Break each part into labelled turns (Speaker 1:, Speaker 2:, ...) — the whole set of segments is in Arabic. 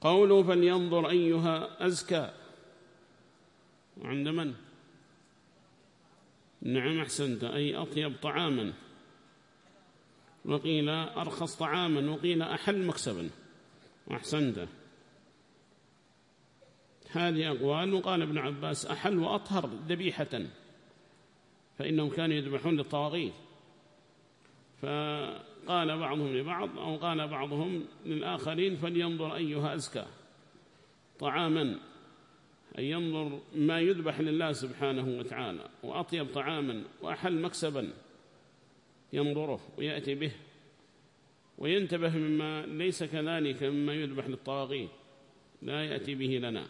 Speaker 1: قوله فلينظر أيها أزكى. وعند من؟ نعم أحسنت. أي أطيب طعاما. وقيل أرخص طعاما وقيل أحل مكسبا. وأحسنت هذه أقوال. وقال ابن عباس أحل وأطهر ذبيحة. فإنهم كانوا يذبحون للطواغيت. فقال بعضهم لبعض أو قال بعضهم للآخرين فلينظر أيها أزكى طعاما أن ينظر ما يذبح لله سبحانه وتعالى وأطيب طعاما وأحل مكسبا ينظره ويأتي به وينتبه مما ليس كذلك مما يذبح للطواغيت لا يأتي به لنا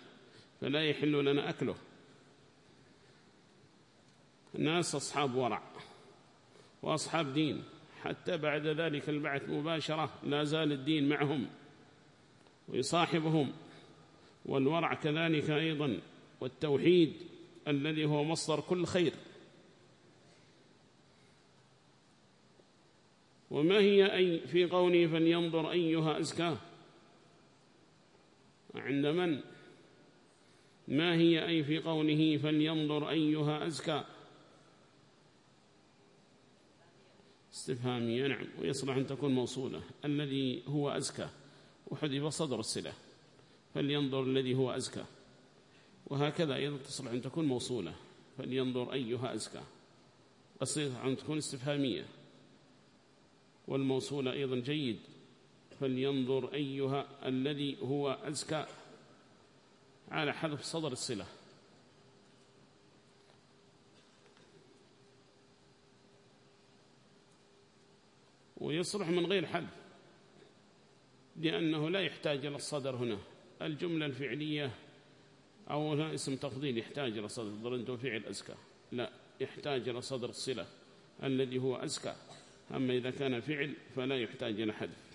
Speaker 1: فلا يحل لنا أكله. الناس أصحاب ورع وأصحاب دين. حتى بعد ذلك البعث مباشرة لا زال الدين معهم ويصاحبهم والورع كذلك أيضا والتوحيد الذي هو مصدر كل خير. وما هي أي في قوله فلينظر أيها أزكاه عند من؟ ما هي أي في قوله فلينظر أيها أزكى؟ استفهامية نعم ويصلح أن تكون موصولة الذي هو أزكى وحذف صدر السلة فلينظر الذي هو أزكى وهكذا أيضا تصلح أن تكون موصولة فلينظر أيها أزكى. قصيدة أن تكون استفهامية والموصولة أيضا جيد فلينظر أيها الذي هو أزكى على حذف صدر الصلة ويصلح من غير حذف لأنه لا يحتاج إلى الصدر هنا. الجملة الفعلية أو اسم تفضيل يحتاج إلى صدر ضرنت فعل أزكى. لا يحتاج إلى صدر الصلة الذي هو أزكى. أما إذا كان فعل فلا يحتاج إلى حذف.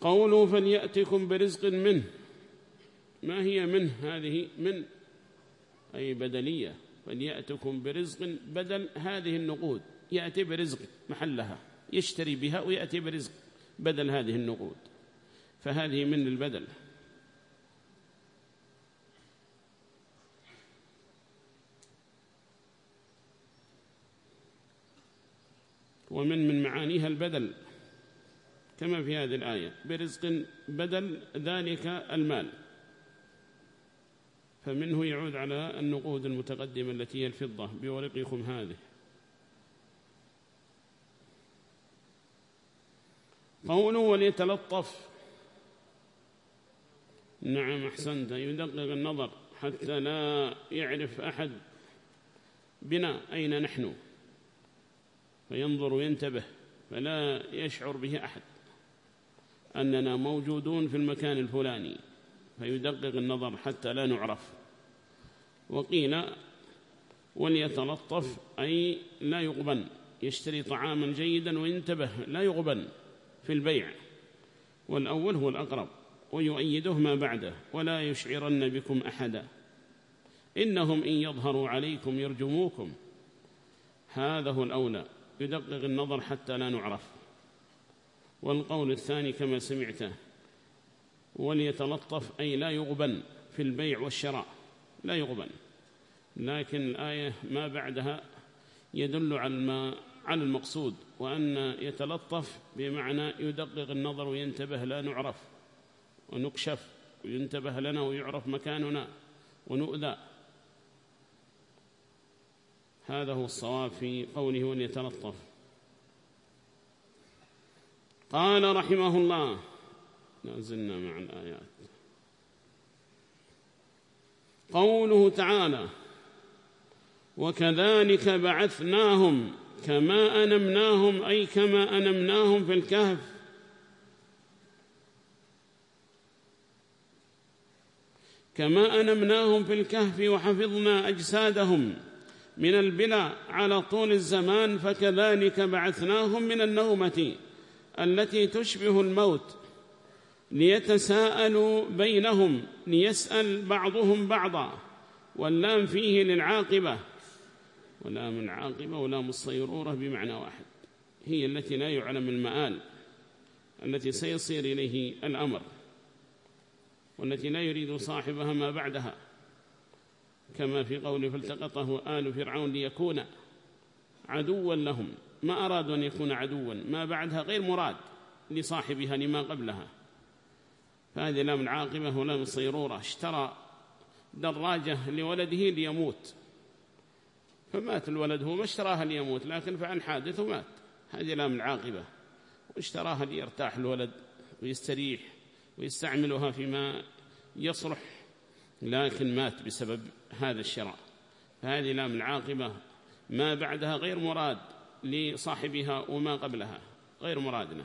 Speaker 1: قولوا فليأتكم برزق منه ما هي منه هذه؟ من أي بدلية. فليأتكم برزق بدل هذه النقود. يأتي برزق محلها يشتري بها ويأتي برزق بدل هذه النقود. فهذه من البدل. ومن من معانيها البدل. كما في هذه الآية برزق بدل ذلك المال. فمنه يعود على النقود المتقدمة التي هي الفضة بورقكم هذه. قوله وليتلطف. نعم أحسنت. يدقق النظر حتى لا يعرف أحد بنا أين نحن. فينظر وينتبه فلا يشعر به أحد أننا موجودون في المكان الفلاني. فيدقق النظر حتى لا نعرف. وقيل وليتلطف أي لا يغبن يشتري طعاما جيدا وينتبه لا يغبن في البيع. والأول هو الأقرب ويؤيده ما بعده ولا يشعرن بكم أحدا. إنهم إن يظهروا عليكم يرجموكم. هذا هو الأولى يدقق النظر حتى لا نعرف. والقول الثاني كما سمعته وليتلطف أي لا يغبن في البيع والشراء. لا يغبن لكن الآية ما بعدها يدل على على المقصود وأن يتلطف بمعنى يدقق النظر وينتبه لا نعرف ونكشف وينتبه لنا ويعرف مكاننا ونؤذى. هذا هو الصواب في قوله وليتلطف قال رحمه الله نازلنا مع الآيات. قوله تعالى وكذلك بعثناهم كما أنمناهم أي كما أنمناهم في الكهف. كما أنمناهم في الكهف وحفظنا أجسادهم من البلا على طول الزمان فكذلك بعثناهم من النومة التي تشبه الموت. ليتساءلوا بينهم ليسأل بعضهم بعضا. واللام فيه للعاقبة. ولام العاقبة ولام الصيرورة بمعنى واحد. هي التي لا يعلم المآل التي سيصير إليه الأمر. والتي لا يريد صاحبها ما بعدها. كما في قول فالتقطه آل فرعون ليكون عدوا لهم. ما أرادوا أن يكون عدوا. ما بعدها غير مراد لصاحبها لما قبلها. فهذه لام العاقبة ولام الصيرورة اشترى دراجة لولده ليموت. فمات الولد هو ما اشتراها ليموت لكن فعل حادث ومات. هذه لام العاقبة واشتراها ليرتاح الولد ويستريح ويستعملها فيما يصلح لكن مات بسبب هذا الشراء. فهذه لام العاقبة ما بعدها غير مراد لصاحبها وما قبلها غير مرادنا.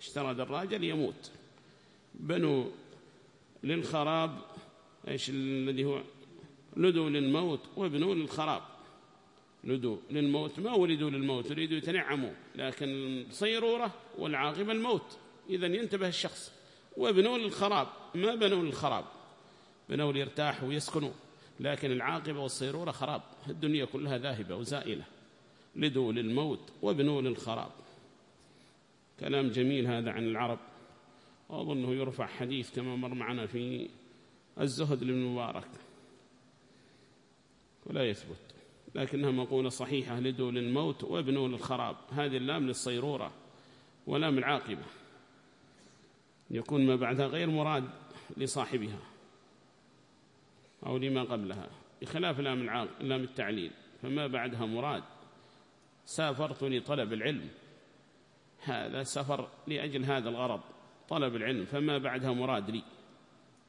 Speaker 1: اشترى دراجة ليموت. بنوا للخراب إيش الذي هو؟ لدوا للموت وابنوا للخراب. لدوا للموت ما ولدوا للموت يريدوا يتنعموا لكن الصيرورة والعاقبة الموت. إذا ينتبه الشخص. وابنوا للخراب ما بنوا للخراب؟ بنوا ليرتاحوا ويسكنوا. لكن العاقبة والصيرورة خراب. الدنيا كلها ذاهبة وزائلة. لدوا للموت وابنوا للخراب. كلام جميل هذا عن العرب. وأظنه يرفع حديث كما مر معنا في الزهد للمبارك ولا يثبت. لكنها مقولة صحيحة لدوا للموت وابنوا للخراب هذه اللام للصيرورة ولام العاقبة. يكون ما بعدها غير مراد لصاحبها أو لما قبلها بخلاف لام. لام التعليل. فما بعدها مراد. سافرت لطلب العلم. هذا سفر لأجل هذا الغرض. طلب العلم فما بعدها مراد لي.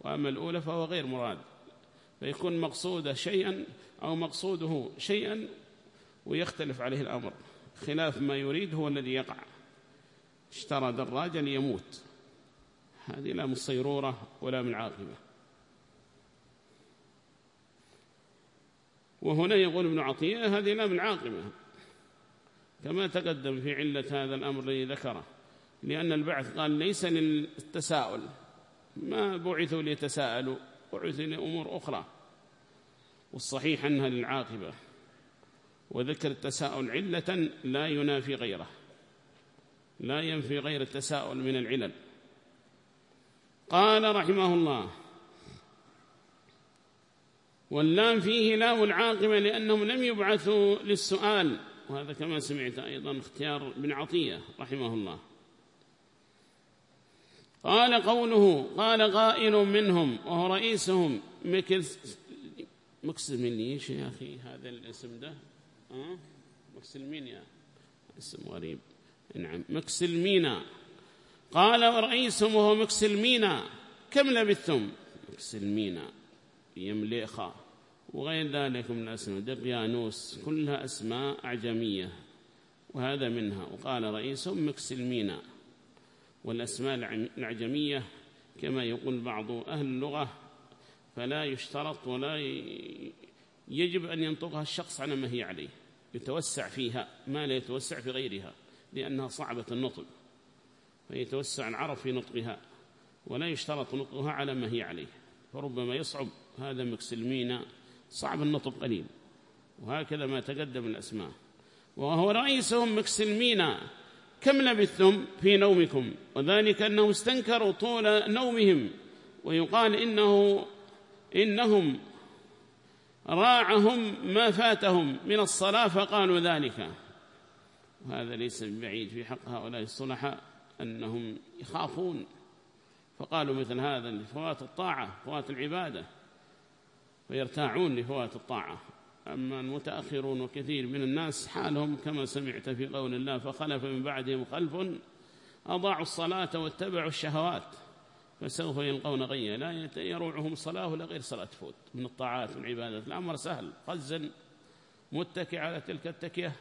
Speaker 1: وأما الأولى فهو غير مراد. فيكون مقصوده شيئا أو مقصوده شيئا ويختلف عليه الأمر. خلاف ما يريد هو الذي يقع. اشترى دراجا ليموت هذه لا من الصيرورة ولا من العاقبة وهنا يقول ابن عطية هذه لا من عاقبة. كما تقدم في علة هذا الأمر الذي ذكره. لأن البعث قال ليس للتساؤل. ما بعثوا ليتساءلوا بعثوا لأمور أخرى. والصحيح أنها للعاقبة. وذكر التساؤل علة لا ينافي غيره. لا ينفي غير التساؤل من العلل. قال رحمه الله واللام فيه لام العاقبة لأنهم لم يبعثوا للسؤال. وهذا كما سمعت أيضا اختيار بن عطية رحمه الله. قال قوله قال قائل منهم وهو رئيسهم. مكس مكسلمينا إيش يا أخي هذا الاسم ده؟ أه؟ مكسلمينا اسم غريب. نعم مكسلمينا قال ورئيسهم وهو مكسلمينا كم لبثتم؟ مكسلمينا يمليخا وغير ذلك من الأسماء. دقيانوس كلها أسماء أعجمية. وهذا منها. وقال رئيسهم مكسلمينا والأسماء الأعجمية كما يقول بعض أهل اللغة فلا يشترط ولا يجب أن ينطقها الشخص على ما هي عليه يتوسع فيها ما لا يتوسع في غيرها لأنها صعبة النطق فيتوسع العرب في نطقها ولا يشترط نطقها على ما هي عليه فربما يصعب. هذا مكسلمين صعب النطق قليل وهكذا ما تقدم الأسماء. وهو رئيسهم مكسلمين. كم لبثتم في نومكم؟ وذلك أنهم استنكروا طول نومهم ويقال إنه إنهم راعهم ما فاتهم من الصلاة فقالوا ذلك. وهذا ليس بعيد في حق هؤلاء الصلحاء أنهم يخافون. فقالوا مثل هذا لفوات الطاعة فوات العبادة ويرتاعون لفوات الطاعة. أما المتأخرون وكثير من الناس حالهم كما سمعت في قول الله فخلف من بعدهم خلف أضاعوا الصلاة واتبعوا الشهوات فسوف يلقون غيا. لا يروعهم صلاة ولا غير صلاة تفوت من الطاعات والعبادات. الأمر سهل خزن متكئ على تلك التكية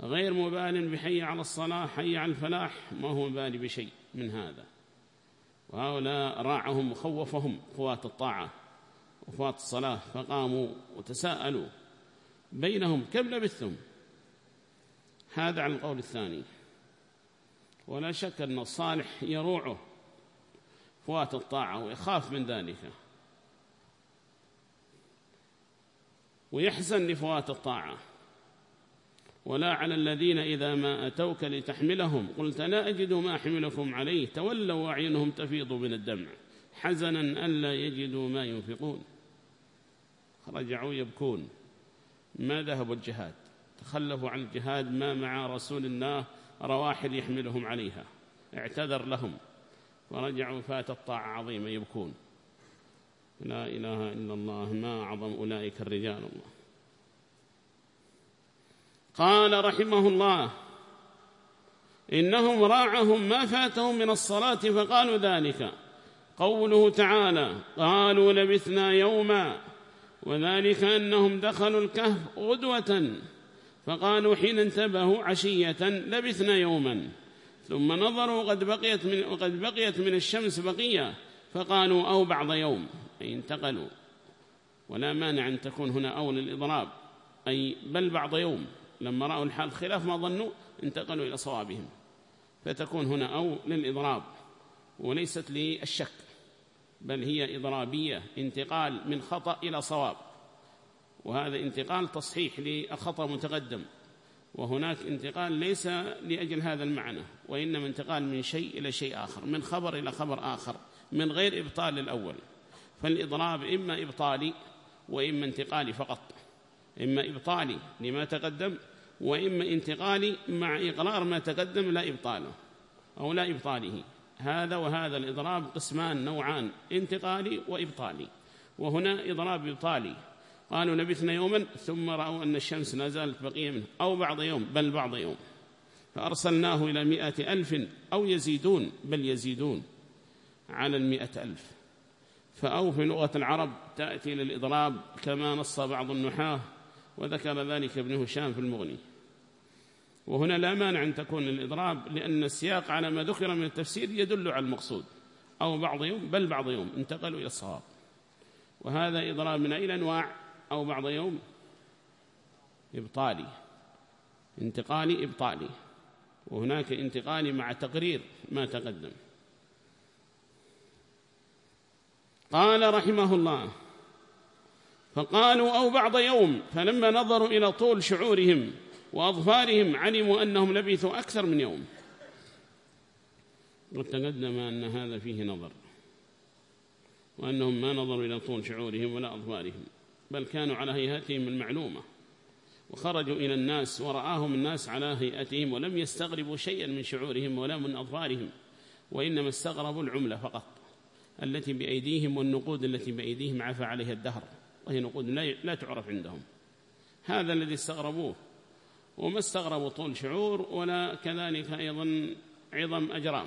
Speaker 1: غير مبال بحي على الصلاة حي على الفلاح ما هو مبال بشيء من هذا. وهؤلاء راعهم وخوفهم فوات الطاعة وفات الصلاة فقاموا وتساءلوا بينهم كم لبثتم؟ هذا على القول الثاني. ولا شك أن الصالح يروعه فوات الطاعة ويخاف من ذلك. ويحزن لفوات الطاعة. ولا على الذين إذا ما أتوك لتحملهم قلت لا أجد ما أحملكم عليه تولوا وعينهم تفيض من الدمع. حزنا ألا يجدوا ما ينفقون. رجعوا يبكون. ما ذهبوا الجهاد. تخلفوا عن الجهاد ما مع رسول الله رواحل يحملهم عليها. اعتذر لهم. ورجعوا فات الطاعة عظيمة يبكون. لا إله إلا الله ما أعظم أولئك الرجال. الله قال رحمه الله إنهم راعهم ما فاتهم من الصلاة فقالوا ذلك. قوله تعالى قالوا لبثنا يوما وذلك أنهم دخلوا الكهف غدوة فقالوا حين انتبهوا عشية لبثنا يوما. ثم نظروا قد بقيت من, وقد بقيت من الشمس بقية فقالوا أو بعض يوم. أي انتقلوا. ولا مانع أن تكون هنا أو للإضراب أي بل بعض يوم. لما رأوا الحال خلاف ما ظنوا انتقلوا إلى صوابهم. فتكون هنا أو للإضراب. وليست للشك بل هي إضرابية انتقال من خطأ إلى صواب. وهذا انتقال تصحيح للخطأ متقدم. وهناك انتقال ليس لأجل هذا المعنى وإنما انتقال من شيء إلى شيء آخر من خبر إلى خبر آخر من غير إبطال الأول. فالإضراب إما إبطالي وإما انتقالي فقط. إما إبطالي لما تقدم وإما انتقالي مع إقرار ما تقدم لا إبطاله أو لا إبطاله. هذا وهذا الإضراب قسمان نوعان انتقالي وإبطالي. وهنا إضراب إبطالي. قالوا لبثنا يوما ثم رأوا أن الشمس لا زالت بقية منه أو بعض يوم بل بعض يوم. فأرسلناه إلى مئة ألف أو يزيدون بل يزيدون على المئة ألف. فأو في لغة العرب تأتي للإضراب كما نص بعض النحاة وذكر ذلك ابن هشام في المغني. وهنا لا مانع أن تكون الإضراب لأن السياق على ما ذكر من التفسير يدل على المقصود. أو بعض يوم بل بعض يوم انتقلوا إلى الصواب. وهذا إضراب من أي الأنواع؟ أو بعض يوم؟ إبطالي. انتقالي إبطالي. وهناك انتقالي مع تقرير ما تقدم. قال رحمه الله فقالوا أو بعض يوم فلما نظروا إلى طول شعورهم وأظفارهم علموا أنهم لبثوا أكثر من يوم. وتقدم أن هذا فيه نظر وأنهم ما نظروا إلى طول شعورهم ولا أظفارهم بل كانوا على هيئتهم المعلومة وخرجوا إلى الناس ورآهم الناس على هيئتهم ولم يستغربوا شيئا من شعورهم ولا من أظفارهم وإنما استغربوا العملة فقط التي بأيديهم والنقود التي بأيديهم عفى عليها الدهر وهي نقود لا تعرف عندهم. هذا الذي استغربوه وما استغربوا طول شعور ولا كذلك أيضا عظم أجرام.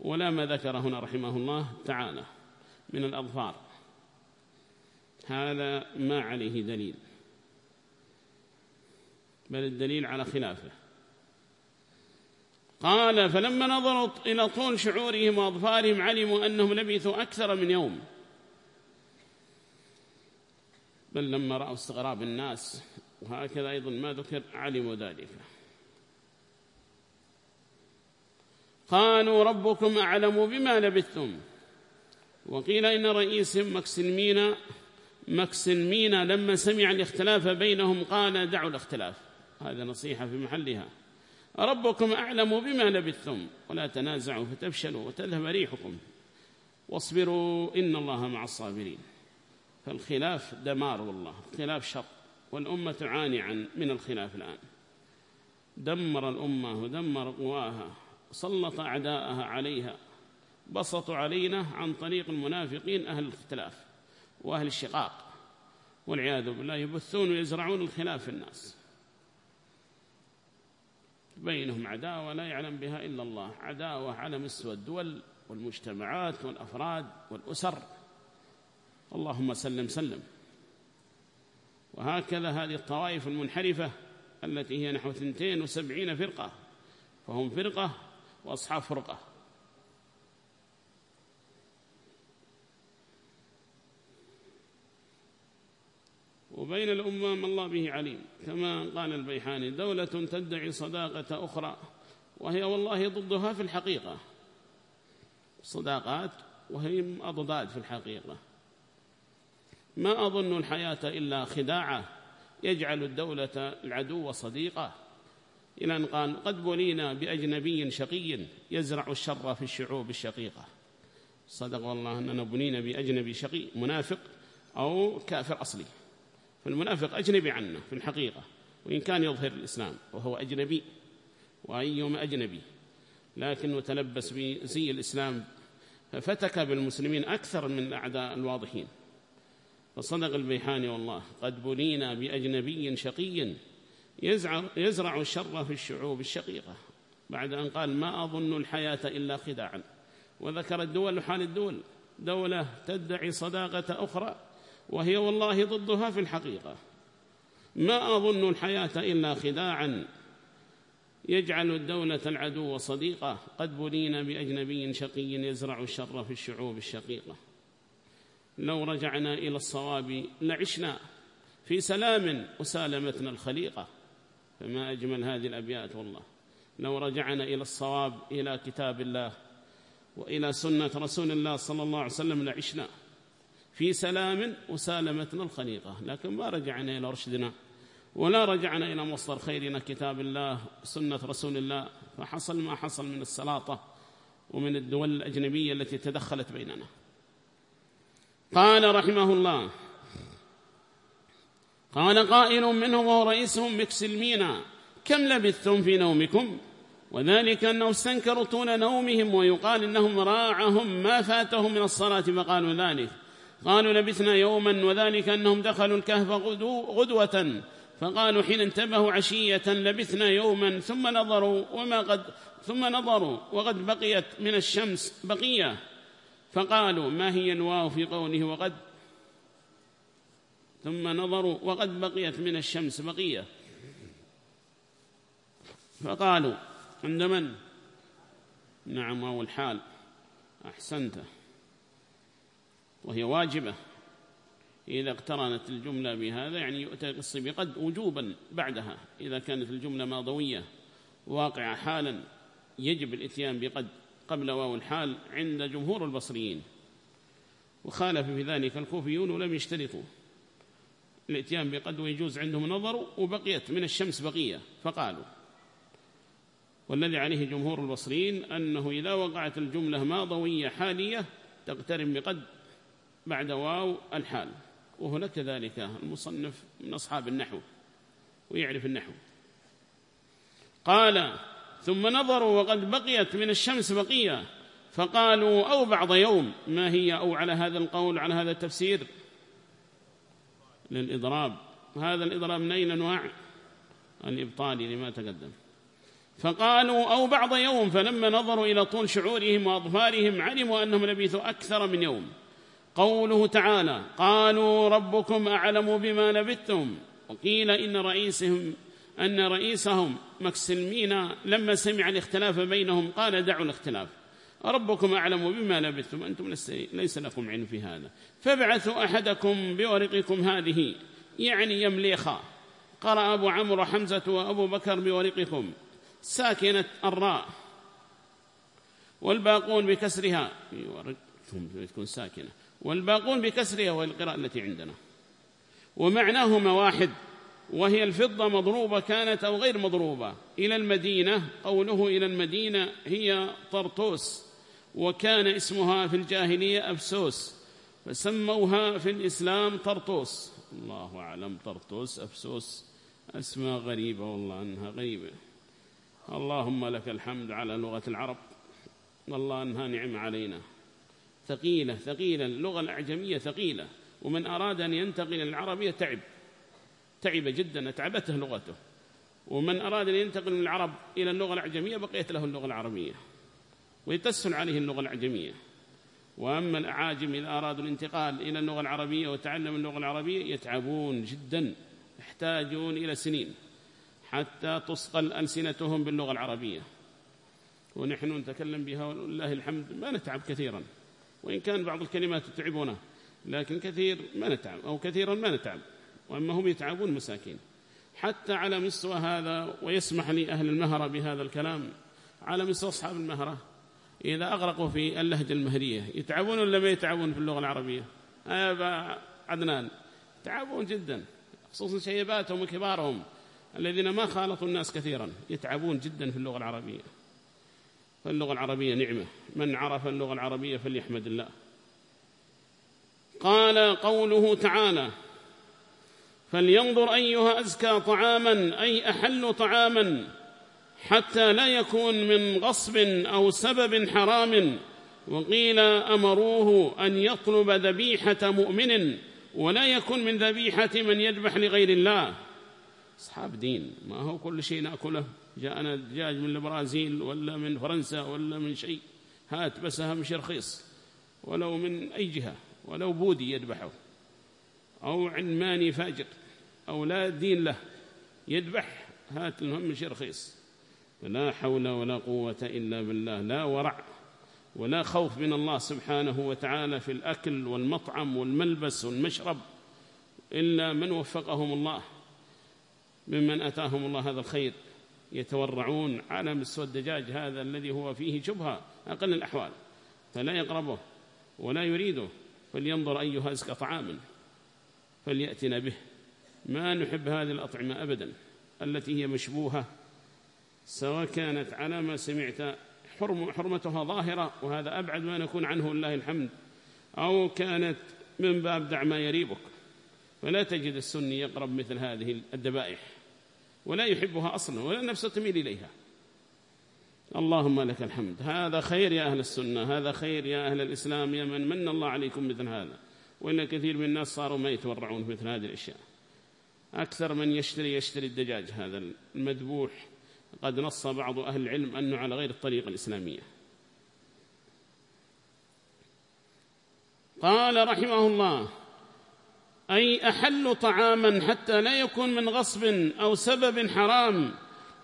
Speaker 1: ولا ما ذكر هنا رحمه الله تعالى من الأظفار. هذا ما عليه دليل. بل الدليل على خلافه. قال فلما نظروا إلى طول شعورهم وأظفارهم علموا أنهم لبثوا أكثر من يوم. بل لما رأوا استغراب الناس وهكذا أيضا ما ذكر علموا ذلك. قالوا ربكم أعلم بما لبثتم. وقيل إن رئيس مكسلمين مكسلمين لما سمع الاختلاف بينهم قال دعوا الاختلاف. هذا نصيحة في محلها. ربكم أعلم بما لبثتم. ولا تنازعوا فتفشلوا وتذهب ريحكم. واصبروا إن الله مع الصابرين. فالخلاف دمار والله. خلاف شر. والأمة تعاني عن من الخلاف الآن. دمر الأمة ودمر قواها سلط أعداءها عليها بسطوا علينا عن طريق المنافقين أهل الاختلاف وأهل الشقاق. والعياذ بالله يبثون ويزرعون الخلاف في الناس. بينهم عداوة لا يعلم بها إلا الله. عداوة على مستوى الدول والمجتمعات والأفراد والأسر. اللهم سلم سلم. وهكذا هذه الطوائف المنحرفة التي هي نحو ثنتين وسبعين فرقة فهم فرقة وأصحاب فرقة. وبين الأمة ما الله به عليم كما قال البيحاني دولة تدعي صداقة أخرى وهي والله ضدها في الحقيقة. صداقات وهي أضداد في الحقيقة. ما أظن الحياة إلا خداعة يجعل الدولة العدو صديقة. إلى أن قال قد بلينا بأجنبي شقي يزرع الشر في الشعوب الشقيقة. صدق والله أننا بنينا بأجنبي شقي منافق أو كافر أصلي. فالمنافق أجنبي عنا في الحقيقة وإن كان يظهر الإسلام وهو أجنبي وأيهم أجنبي. لكنه تلبس بزي الإسلام ففتك بالمسلمين أكثر من الأعداء الواضحين. فصدق البيحاني والله قد بنينا بأجنبي شقي يزرع الشر في الشعوب الشقيقة بعد أن قال ما أظن الحياة إلا خداعا وذكر الدول حال الدول دولة تدعي صداقة أخرى وهي والله ضدها في الحقيقة. ما أظن الحياة إلا خداعا يجعل الدولة العدو صديقة قد بلينا بأجنبي شقي يزرع الشر في الشعوب الشقيقة. لو رجعنا إلى الصواب لعشنا في سلام وسالمتنا الخليقة. فما أجمل هذه الأبيات والله. لو رجعنا إلى الصواب إلى كتاب الله وإلى سنة رسول الله صلى الله عليه وسلم لعشنا في سلام وسالمتنا الخليقة. لكن ما رجعنا إلى رشدنا ولا رجعنا إلى مصدر خيرنا كتاب الله سنة رسول الله. فحصل ما حصل من السلاطة ومن الدول الأجنبية التي تدخلت بيننا. قال رحمه الله قال قائل منهم وهو رئيسهم مكسل مينا كم لبثتم في نومكم؟ وذلك أنه استنكروا طول نومهم ويقال إنهم راعهم ما فاتهم من الصلاة فقالوا ذلك. قالوا لبثنا يوما وذلك أنهم دخلوا الكهف غدو غدوة فقالوا حين انتبهوا عشية لبثنا يوما ثم نظروا وما قد ثم نظروا وقد بقيت من الشمس بقية. فقالوا ما هي الواو في قوله وقد؟ ثم نظروا وقد بقيت من الشمس بقية. فقالوا عند من؟ نعم واو الحال. أحسنت. وهي واجبة. إذا اقترنت الجملة بهذا يعني يؤتى قص بقد وجوبا بعدها. إذا كانت الجملة ماضوية واقعة حالا يجب الإتيان بقد. قبل واو الحال عند جمهور البصريين وخالف في ذلك الكوفيون ولم يشترطوا. الاتيان بقد ويجوز عندهم نظر وبقيت من الشمس بقية فقالوا. والذي عليه جمهور البصريين أنه إذا وقعت الجملة ماضوية حالية تقترن بقد بعد واو الحال وهنا كذلك المصنف من أصحاب النحو ويعرف النحو. قال ثم نظروا وقد بقيت من الشمس بقية فقالوا أو بعض يوم ما هي أو على هذا القول على هذا التفسير؟ للإضراب. هذا الإضراب من أين أنواع الإبطال لما تقدم. فقالوا أو بعض يوم فلما نظروا إلى طول شعورهم وأظفارهم علموا أنهم لبثوا أكثر من يوم. قوله تعالى قالوا ربكم أعلم بما لبثتم. وقيل إن رئيسهم أن رئيسهم مكسلمين لما سمع الاختلاف بينهم قال دعوا الاختلاف. ربكم أعلم بما لبثتم أنتم ليس لكم علم في هذا. فابعثوا أحدكم بورقكم هذه يعني يمليخا. قرأ أبو عمرو حمزة وأبو بكر بورقكم. ساكنة الراء. والباقون بكسرها. تكون ساكنة. والباقون بكسرها وهي القراءة التي عندنا. ومعناهما واحد وهي الفضة مضروبة كانت أو غير مضروبة. إلى المدينة قوله إلى المدينة هي طرطوس وكان اسمها في الجاهلية أفسوس فسموها في الإسلام طرطوس. الله أعلم طرطوس أفسوس أسماء غريبة والله أنها غريبة. اللهم لك الحمد على لغة العرب. والله أنها نعم علينا. ثقيلة ثقيلة اللغة الأعجمية ثقيلة. ومن أراد أن ينتقل العربية تعب. تعب جدا أتعبته لغته. ومن أراد أن ينتقل من العرب إلى اللغة الأعجمية بقيت له اللغة العربية. ويتسهل عليه اللغة الأعجمية. وأما الأعاجم إذا أرادوا الانتقال إلى اللغة العربية وتعلم اللغة العربية يتعبون جدا يحتاجون إلى سنين حتى تصقل ألسنتهم باللغة العربية. ونحن نتكلم بها ولله الحمد ما نتعب كثيرا. وإن كان بعض الكلمات تتعبنا لكن كثير ما نتعب أو كثيرا ما نتعب. وأما هم يتعبون مساكين. حتى على مستوى هذا ويسمح لي أهل المهرة بهذا الكلام على مستوى أصحاب المهرة إذا أغرقوا في اللهجة المهرية يتعبون ولا ما يتعبون في اللغة العربية؟ أبا عدنان يتعبون جدا خصوصا شيباتهم وكبارهم الذين ما خالطوا الناس كثيرا يتعبون جدا في اللغة العربية. فاللغة العربية نعمة. من عرف اللغة العربية فليحمد الله. قال قوله تعالى فلينظر أيها أزكى طعاما أي أحل طعاما حتى لا يكون من غصب أو سبب حرام. وقيل أمروه أن يطلب ذبيحة مؤمن ولا يكن من ذبيحة من يذبح لغير الله. أصحاب دين ما هو كل شيء نأكله؟ جاءنا دجاج من البرازيل ولا من فرنسا ولا من شيء. هات بس أهم شيء رخيص. ولو من أي جهة ولو بودي يذبحه. أو علماني فاجر. أو لا دين له يذبح هات المهم شيء رخيص. فلا حول ولا قوة إلا بالله لا ورع ولا خوف من الله سبحانه وتعالى في الأكل والمطعم والملبس والمشرب إلا من وفقهم الله ممن أتاهم الله هذا الخير يتورعون على مستوى الدجاج هذا الذي هو فيه شبهة أقل الأحوال. فلا يقربه ولا يريده فلينظر أيها أزكى طعاما فليأتنا به. ما نحب هذه الأطعمة أبدا التي هي مشبوهة سواء كانت على ما سمعت حرم حرمتها ظاهرة وهذا أبعد ما نكون عنه الله الحمد أو كانت من باب دع ما يريبك. فلا تجد السني يقرب مثل هذه الذبائح ولا يحبها أصلا ولا نفسه تميل إليها. اللهم لك الحمد. هذا خير يا أهل السنة هذا خير يا أهل الإسلام يا من من الله عليكم مثل هذا وإن كثير من الناس صاروا ما يتورعون مثل هذه الأشياء. أكثر من يشتري يشتري الدجاج هذا المذبوح. قد نص بعض أهل العلم أنه على غير الطريقة الإسلامية. قال رحمه الله أي أحل طعاما حتى لا يكون من غصب أو سبب حرام.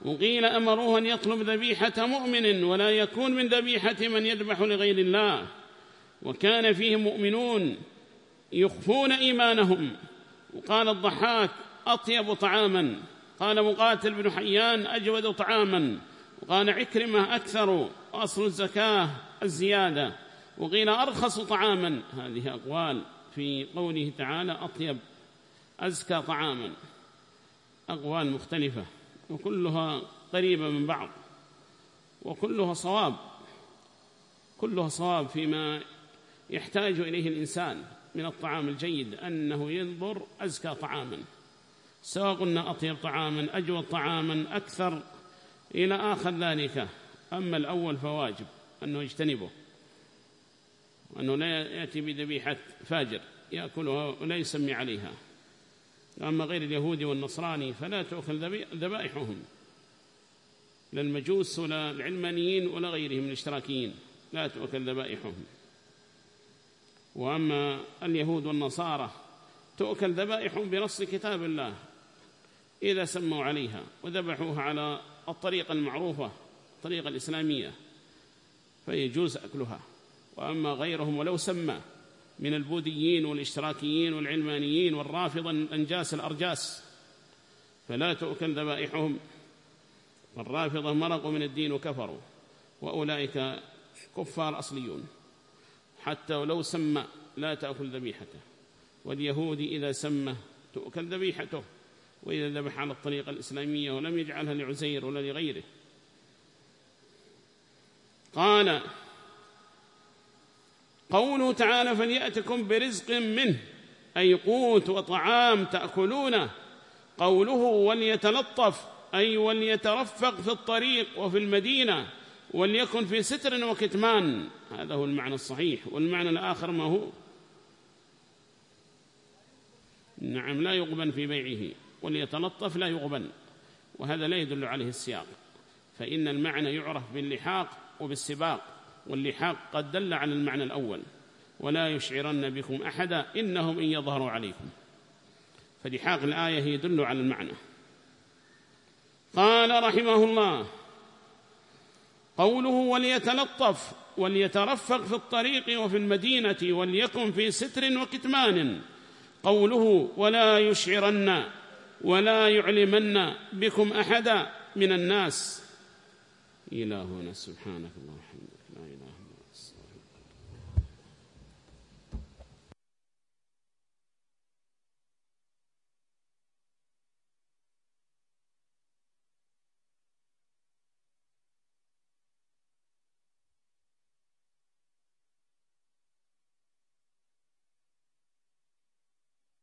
Speaker 1: وقيل أمروه أن يطلب ذبيحة مؤمن ولا يكون من ذبيحة من يذبح لغير الله. وكان فيه مؤمنون يخفون إيمانهم. وقال الضحاك أطيب طعاما. قال مقاتل بن حيان أجود طعاما. وقال عكرمة أكثر. وأصل الزكاة الزيادة. وقيل أرخص طعاما. هذه أقوال في قوله تعالى أطيب أزكى طعاما. أقوال مختلفة. وكلها قريبة من بعض. وكلها صواب. كلها صواب فيما يحتاج إليه الإنسان من الطعام الجيد. أنه ينظر أزكى طعاما. سواء قلنا أطيب طعاما أجود طعاما أكثر إلى آخر ذلك. أما الأول فواجب أنه يجتنبه. وأنه لا يأتي بذبيحة فاجر يأكلها ولا يسمي عليها. أما غير اليهودي والنصراني فلا تؤكل ذبائحهم. لا المجوس ولا العلمانيين ولا غيرهم الاشتراكيين لا تؤكل ذبائحهم. وأما اليهود والنصارى تؤكل ذبائحهم بنص كتاب الله. إذا سموا عليها وذبحوها على الطريقة المعروفة الطريقة الإسلامية فيجوز أكلها. وأما غيرهم ولو سمى من البوذيين والإشتراكيين والعلمانيين والرافضة الأنجاس الأرجاس فلا تؤكل ذبائحهم. الرافضة مرقوا من الدين وكفروا وأولئك كفار أصليون. حتى ولو سمى لا تأكل ذبيحته. واليهودي إذا سمى تؤكل ذبيحته. وإذا ذبح على الطريقة الإسلامية ولم يجعلها لعزير ولا لغيره. قال قوله تعالى فليأتكم برزق منه أي قوت وطعام تأكلونه. قوله وليتلطف أي وليترفق في الطريق وفي المدينة وليكن في ستر وكتمان. هذا هو المعنى الصحيح والمعنى الآخر ما هو؟ نعم لا يغبن في بيعه. وليتلطف لا يغبن وهذا لا يدل عليه السياق. فإن المعنى يعرف باللحاق وبالسباق واللحاق قد دل على المعنى الأول. ولا يشعرن بكم أحدا إنهم إن يظهروا عليكم. فلحاق الآية يدل على المعنى. قال رحمه الله قوله وليتلطف وليترفق في الطريق وفي المدينة وليكن في ستر وكتمان. قوله ولا يشعرن ولا يعلمن بكم أحدا من الناس. إلهنا سبحانك اللهم